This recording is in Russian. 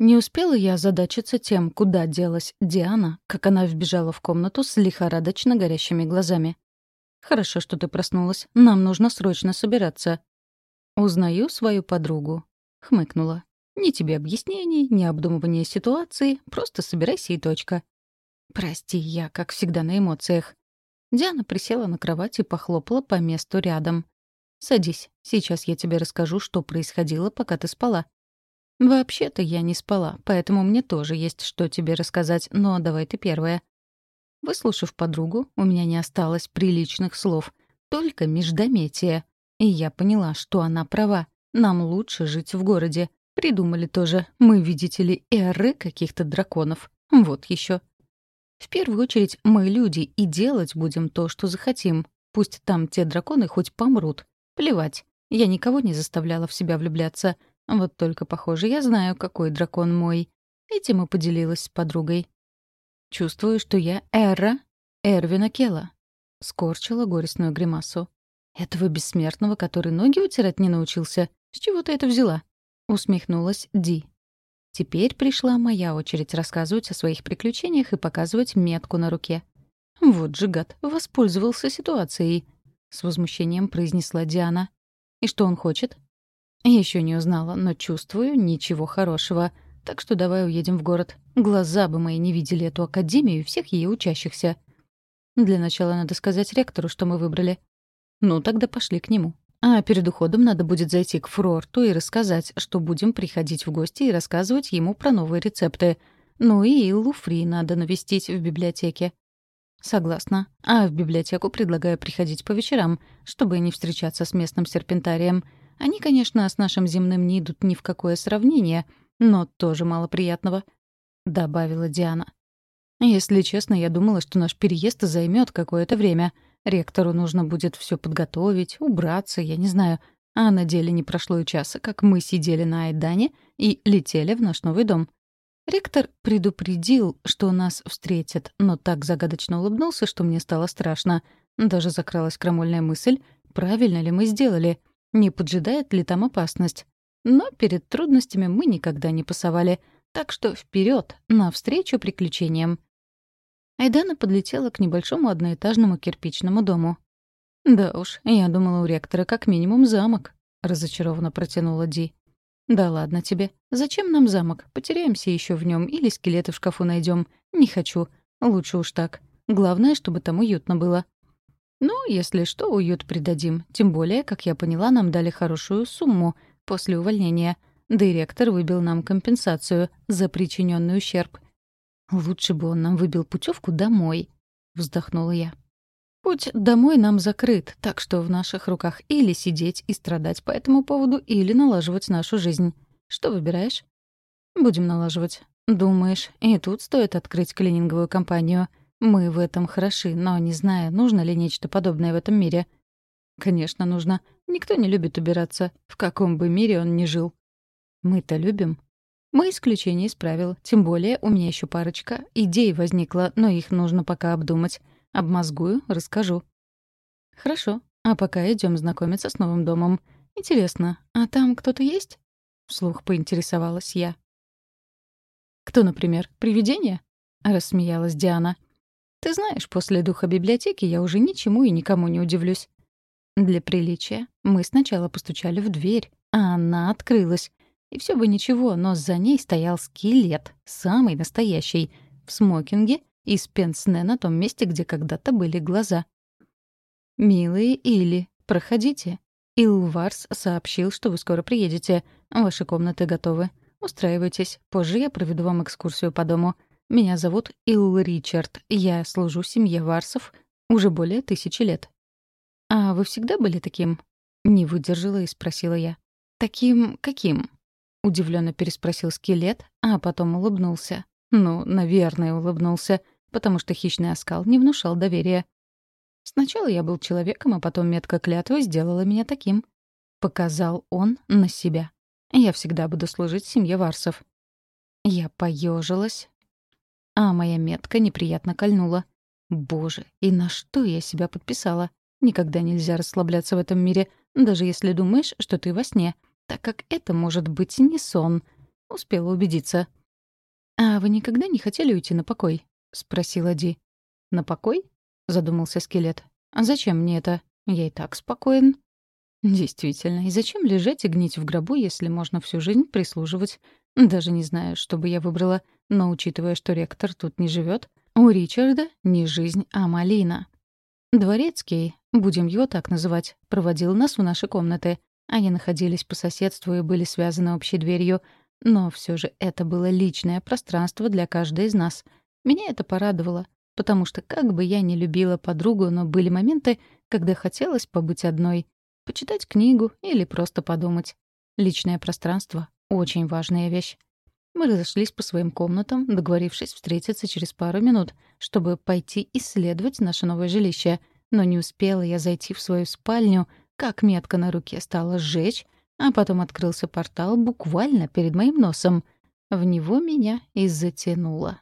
Не успела я озадачиться тем, куда делась Диана, как она вбежала в комнату с лихорадочно горящими глазами. «Хорошо, что ты проснулась. Нам нужно срочно собираться». «Узнаю свою подругу», — хмыкнула. «Ни тебе объяснений, ни обдумывания ситуации. Просто собирайся и точка». «Прости, я, как всегда, на эмоциях». Диана присела на кровать и похлопала по месту рядом. «Садись. Сейчас я тебе расскажу, что происходило, пока ты спала. «Вообще-то я не спала, поэтому мне тоже есть что тебе рассказать, но давай ты первая». Выслушав подругу, у меня не осталось приличных слов, только междометие. И я поняла, что она права. Нам лучше жить в городе. Придумали тоже. Мы, видите ли, эры каких-то драконов. Вот еще. В первую очередь, мы люди, и делать будем то, что захотим. Пусть там те драконы хоть помрут. Плевать. Я никого не заставляла в себя влюбляться. Вот только, похоже, я знаю, какой дракон мой. Этим и поделилась с подругой. Чувствую, что я Эра Эрвина Кела. Скорчила горестную гримасу. Этого бессмертного, который ноги утирать не научился. С чего ты это взяла? Усмехнулась Ди. Теперь пришла моя очередь рассказывать о своих приключениях и показывать метку на руке. Вот же гад, воспользовался ситуацией. С возмущением произнесла Диана. И что он хочет? Еще не узнала, но чувствую ничего хорошего. Так что давай уедем в город. Глаза бы мои не видели эту академию и всех ее учащихся. Для начала надо сказать ректору, что мы выбрали. Ну, тогда пошли к нему. А перед уходом надо будет зайти к Фрорту и рассказать, что будем приходить в гости и рассказывать ему про новые рецепты. Ну и Луфри надо навестить в библиотеке. Согласна. А в библиотеку предлагаю приходить по вечерам, чтобы не встречаться с местным серпентарием — они, конечно, с нашим земным не идут ни в какое сравнение, но тоже мало приятного», — добавила Диана. «Если честно, я думала, что наш переезд займет какое-то время. Ректору нужно будет все подготовить, убраться, я не знаю. А на деле не прошло и часа, как мы сидели на Айдане и летели в наш новый дом. Ректор предупредил, что нас встретят, но так загадочно улыбнулся, что мне стало страшно. Даже закралась крамольная мысль, правильно ли мы сделали — не поджидает ли там опасность. Но перед трудностями мы никогда не пасовали, так что вперед, навстречу приключениям. Айдана подлетела к небольшому одноэтажному кирпичному дому. «Да уж, я думала, у ректора как минимум замок», — разочарованно протянула Ди. «Да ладно тебе. Зачем нам замок? Потеряемся еще в нем или скелеты в шкафу найдем. Не хочу. Лучше уж так. Главное, чтобы там уютно было». «Ну, если что, уют придадим. Тем более, как я поняла, нам дали хорошую сумму после увольнения. Директор выбил нам компенсацию за причиненный ущерб. Лучше бы он нам выбил путевку домой», — вздохнула я. «Путь домой нам закрыт, так что в наших руках или сидеть и страдать по этому поводу, или налаживать нашу жизнь. Что выбираешь?» «Будем налаживать. Думаешь, и тут стоит открыть клининговую компанию?» Мы в этом хороши, но не знаю, нужно ли нечто подобное в этом мире. Конечно, нужно. Никто не любит убираться, в каком бы мире он ни жил. Мы-то любим. Мы исключение из правил. Тем более у меня еще парочка идей возникла, но их нужно пока обдумать. Обмозгую, расскажу. Хорошо. А пока идем знакомиться с новым домом. Интересно, а там кто-то есть? Вслух поинтересовалась я. Кто, например, привидение? Рассмеялась Диана. Ты знаешь, после духа библиотеки я уже ничему и никому не удивлюсь. Для приличия мы сначала постучали в дверь, а она открылась. И все бы ничего, но за ней стоял скелет, самый настоящий, в смокинге и с пенсне на том месте, где когда-то были глаза. «Милые Или, проходите. Илварс сообщил, что вы скоро приедете. Ваши комнаты готовы. Устраивайтесь. Позже я проведу вам экскурсию по дому. Меня зовут Илл Ричард. Я служу семье Варсов уже более тысячи лет. «А вы всегда были таким?» — не выдержала и спросила я. «Таким каким?» — удивленно переспросил скелет, а потом улыбнулся. Ну, наверное, улыбнулся, потому что хищный оскал не внушал доверия. Сначала я был человеком, а потом метка клятвы сделала меня таким. Показал он на себя. Я всегда буду служить семье Варсов. Я поежилась, а моя метка неприятно кольнула. Боже, и на что я себя подписала? Никогда нельзя расслабляться в этом мире, даже если думаешь, что ты во сне, так как это может быть не сон. Успела убедиться. «А вы никогда не хотели уйти на покой?» — спросила Ди. «На покой?» — задумался скелет. «А зачем мне это? Я и так спокоен». «Действительно, и зачем лежать и гнить в гробу, если можно всю жизнь прислуживать? Даже не знаю, что бы я выбрала, но учитывая, что ректор тут не живет, у Ричарда не жизнь, а малина. Дворецкий, будем его так называть, проводил нас в наши комнаты. Они находились по соседству и были связаны общей дверью, но все же это было личное пространство для каждой из нас. Меня это порадовало, потому что как бы я ни любила подругу, но были моменты, когда хотелось побыть одной, почитать книгу или просто подумать. Личное пространство — очень важная вещь. Мы разошлись по своим комнатам, договорившись встретиться через пару минут, чтобы пойти исследовать наше новое жилище. Но не успела я зайти в свою спальню, как метка на руке стала сжечь, а потом открылся портал буквально перед моим носом. В него меня и затянуло.